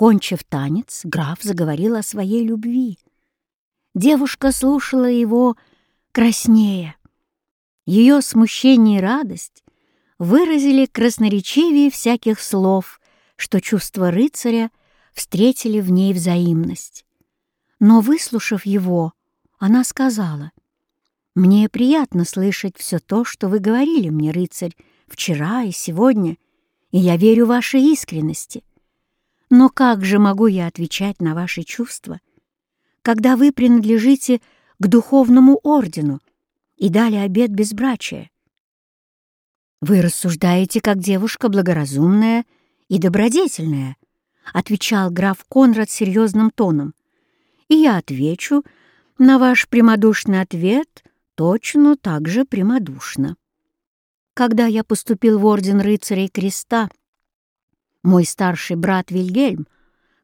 Кончив танец, граф заговорил о своей любви. Девушка слушала его краснее. Ее смущение и радость выразили красноречивее всяких слов, что чувства рыцаря встретили в ней взаимность. Но, выслушав его, она сказала, «Мне приятно слышать все то, что вы говорили мне, рыцарь, вчера и сегодня, и я верю вашей искренности. Но как же могу я отвечать на ваши чувства, когда вы принадлежите к духовному ордену и дали обет безбрачия? Вы рассуждаете как девушка благоразумная и добродетельная, отвечал граф Конрад серьезным тоном. И я отвечу на ваш прямодушный ответ точно так же прямодушно. Когда я поступил в Орден Рыцарей Креста, мой старший брат Вильгельм,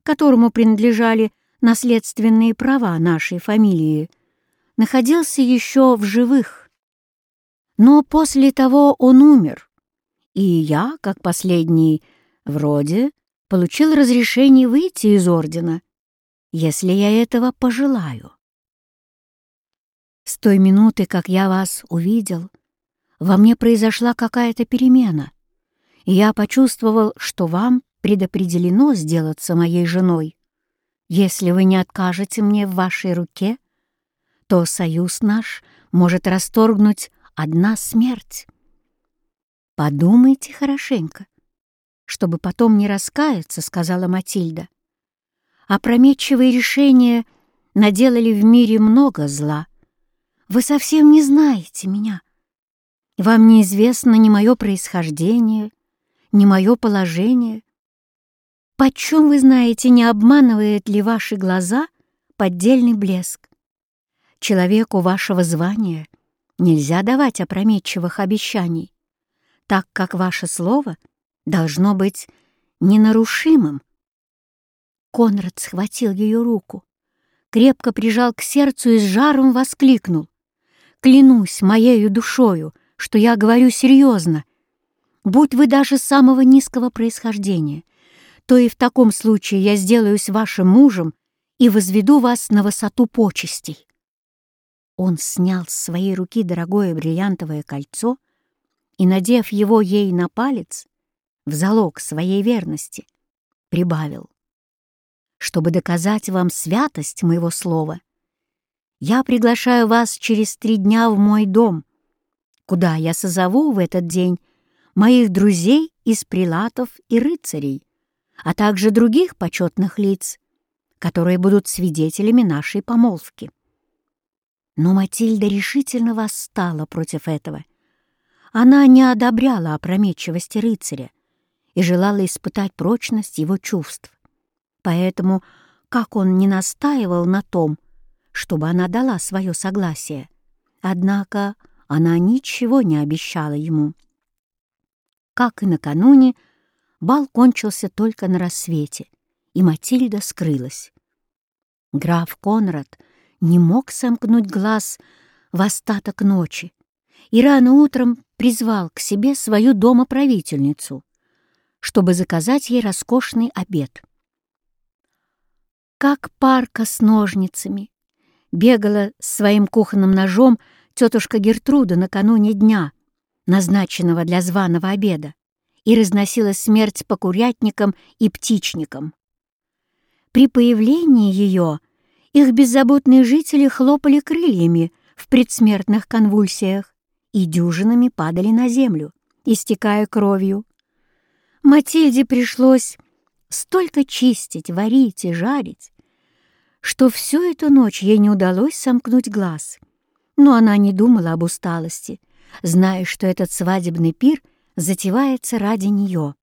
которому принадлежали наследственные права нашей фамилии, находился еще в живых. Но после того он умер, и я, как последний вроде, получил разрешение выйти из ордена, если я этого пожелаю. С той минуты, как я вас увидел, во мне произошла какая-то перемена, я почувствовал, что вам предопределено сделаться моей женой. Если вы не откажете мне в вашей руке, то союз наш может расторгнуть одна смерть. Подумайте хорошенько, чтобы потом не раскаяться, — сказала Матильда. Опрометчивые решения наделали в мире много зла. Вы совсем не знаете меня. Вам неизвестно ни мое происхождение, ни мое положение. Почем вы знаете, не обманывает ли ваши глаза поддельный блеск? Человеку вашего звания нельзя давать опрометчивых обещаний, так как ваше слово должно быть ненарушимым. Конрад схватил ее руку, крепко прижал к сердцу и с жаром воскликнул. «Клянусь моею душою, что я говорю серьезно. Будь вы даже самого низкого происхождения, то и в таком случае я сделаюсь вашим мужем и возведу вас на высоту почестей». Он снял с своей руки дорогое бриллиантовое кольцо и, надев его ей на палец, в залог своей верности, прибавил. «Чтобы доказать вам святость моего слова, я приглашаю вас через три дня в мой дом, куда я созову в этот день моих друзей из прилатов и рыцарей, а также других почетных лиц, которые будут свидетелями нашей помолвки. Но Матильда решительно восстала против этого. Она не одобряла опрометчивости рыцаря и желала испытать прочность его чувств. Поэтому, как он не настаивал на том, чтобы она дала свое согласие, однако она ничего не обещала ему. Как и накануне, бал кончился только на рассвете, и Матильда скрылась. Граф Конрад не мог сомкнуть глаз в остаток ночи и рано утром призвал к себе свою домоправительницу, чтобы заказать ей роскошный обед. Как парка с ножницами бегала своим кухонным ножом тетушка Гертруда накануне дня, назначенного для званого обеда, и разносила смерть по курятникам и птичникам. При появлении ее их беззаботные жители хлопали крыльями в предсмертных конвульсиях и дюжинами падали на землю, истекая кровью. Матильде пришлось столько чистить, варить и жарить, что всю эту ночь ей не удалось сомкнуть глаз. Но она не думала об усталости, зная, что этот свадебный пир затевается ради нее.